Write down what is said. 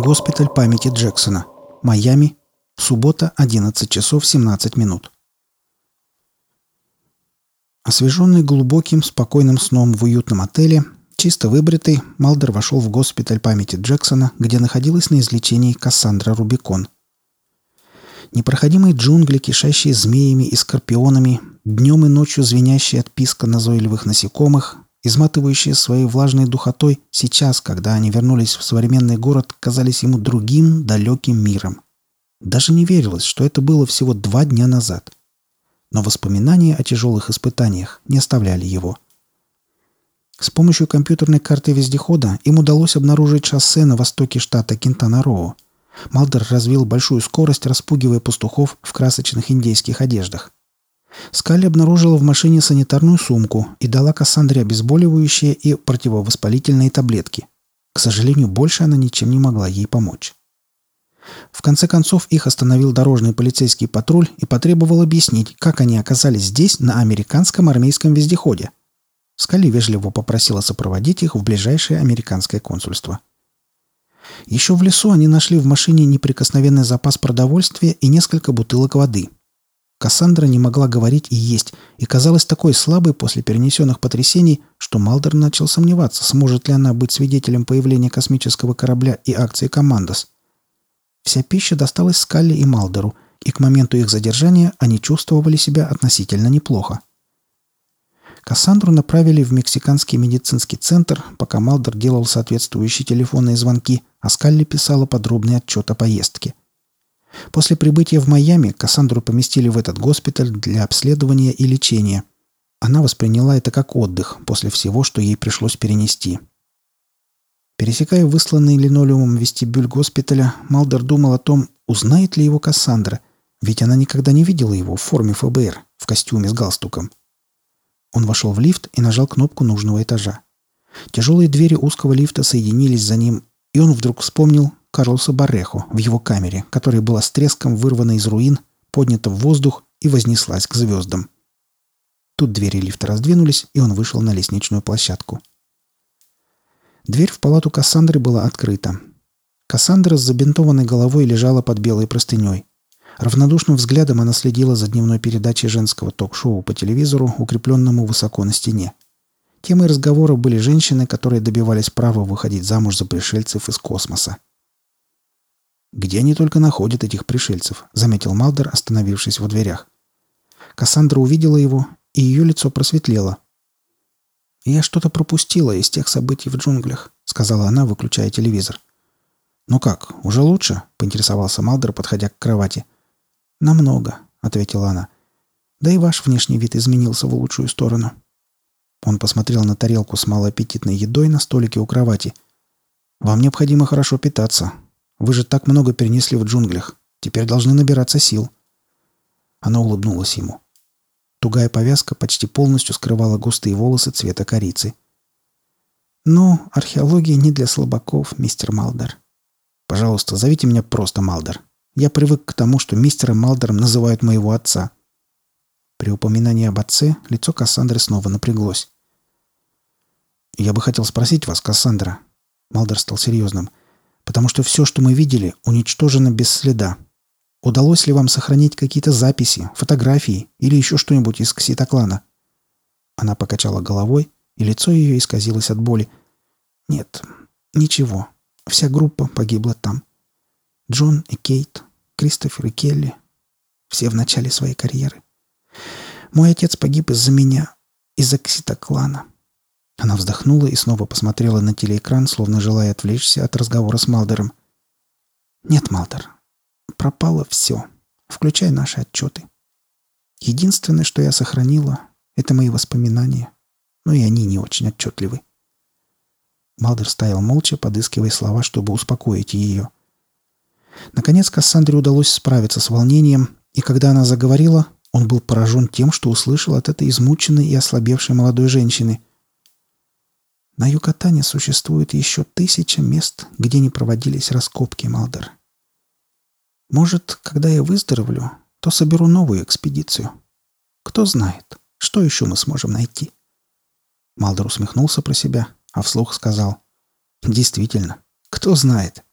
Госпиталь памяти Джексона. Майами. Суббота, 11 часов 17 минут. Освеженный глубоким, спокойным сном в уютном отеле, чисто выбритый, Малдер вошел в госпиталь памяти Джексона, где находилась на излечении Кассандра Рубикон. Непроходимые джунгли, кишащие змеями и скорпионами, днем и ночью звенящие от писка назойливых насекомых, изматывающие своей влажной духотой, сейчас, когда они вернулись в современный город, казались ему другим, далеким миром. Даже не верилось, что это было всего два дня назад. Но воспоминания о тяжелых испытаниях не оставляли его. С помощью компьютерной карты вездехода им удалось обнаружить шоссе на востоке штата Кентана-Роу. Малдер развил большую скорость, распугивая пастухов в красочных индейских одеждах. Скалли обнаружила в машине санитарную сумку и дала Кассандре обезболивающие и противовоспалительные таблетки. К сожалению, больше она ничем не могла ей помочь. В конце концов их остановил дорожный полицейский патруль и потребовал объяснить, как они оказались здесь, на американском армейском вездеходе. Скалли вежливо попросила сопроводить их в ближайшее американское консульство. Еще в лесу они нашли в машине неприкосновенный запас продовольствия и несколько бутылок воды – Кассандра не могла говорить и есть, и казалась такой слабой после перенесенных потрясений, что Малдер начал сомневаться, сможет ли она быть свидетелем появления космического корабля и акции «Командос». Вся пища досталась Скалли и Малдеру, и к моменту их задержания они чувствовали себя относительно неплохо. Кассандру направили в мексиканский медицинский центр, пока Малдер делал соответствующие телефонные звонки, а Скалли писала подробный отчет о поездке – После прибытия в Майами Кассандру поместили в этот госпиталь для обследования и лечения. Она восприняла это как отдых после всего, что ей пришлось перенести. Пересекая высланный линолеумом вестибюль госпиталя, Малдер думал о том, узнает ли его Кассандра, ведь она никогда не видела его в форме ФБР, в костюме с галстуком. Он вошел в лифт и нажал кнопку нужного этажа. Тяжелые двери узкого лифта соединились за ним, и он вдруг вспомнил, Карлоса Барреху в его камере, которая была с треском вырвана из руин, поднята в воздух и вознеслась к звездам. Тут двери лифта раздвинулись, и он вышел на лестничную площадку. Дверь в палату Кассандры была открыта. Кассандра с забинтованной головой лежала под белой простыней. Равнодушным взглядом она следила за дневной передачей женского ток-шоу по телевизору, укрепленному высоко на стене. Темой разговора были женщины, которые добивались права выходить замуж за пришельцев из космоса. «Где они только находят этих пришельцев?» — заметил Малдер, остановившись в дверях. Кассандра увидела его, и ее лицо просветлело. «Я что-то пропустила из тех событий в джунглях», — сказала она, выключая телевизор. «Ну как, уже лучше?» — поинтересовался Малдер, подходя к кровати. «Намного», — ответила она. «Да и ваш внешний вид изменился в лучшую сторону». Он посмотрел на тарелку с малоаппетитной едой на столике у кровати. «Вам необходимо хорошо питаться. Вы же так много перенесли в джунглях. Теперь должны набираться сил». Она улыбнулась ему. Тугая повязка почти полностью скрывала густые волосы цвета корицы. «Ну, археология не для слабаков, мистер Малдер. Пожалуйста, зовите меня просто Малдер. Я привык к тому, что мистером Малдером называют моего отца». При упоминании об отце лицо Кассандры снова напряглось. «Я бы хотел спросить вас, Кассандра». Малдер стал серьезным потому что все, что мы видели, уничтожено без следа. Удалось ли вам сохранить какие-то записи, фотографии или еще что-нибудь из кситоклана?» Она покачала головой, и лицо ее исказилось от боли. «Нет, ничего. Вся группа погибла там. Джон и Кейт, Кристофер и Келли. Все в начале своей карьеры. Мой отец погиб из-за меня, из-за кситоклана. Она вздохнула и снова посмотрела на телеэкран, словно желая отвлечься от разговора с Малдером. «Нет, Малдер, пропало все, включая наши отчеты. Единственное, что я сохранила, это мои воспоминания, но и они не очень отчетливы». Малдер стоял молча, подыскивая слова, чтобы успокоить ее. Наконец Кассандре удалось справиться с волнением, и когда она заговорила, он был поражен тем, что услышал от этой измученной и ослабевшей молодой женщины – на Юкатане существует еще тысяча мест, где не проводились раскопки, Малдер. Может, когда я выздоровлю, то соберу новую экспедицию. Кто знает, что еще мы сможем найти?» Малдер усмехнулся про себя, а вслух сказал. «Действительно, кто знает?»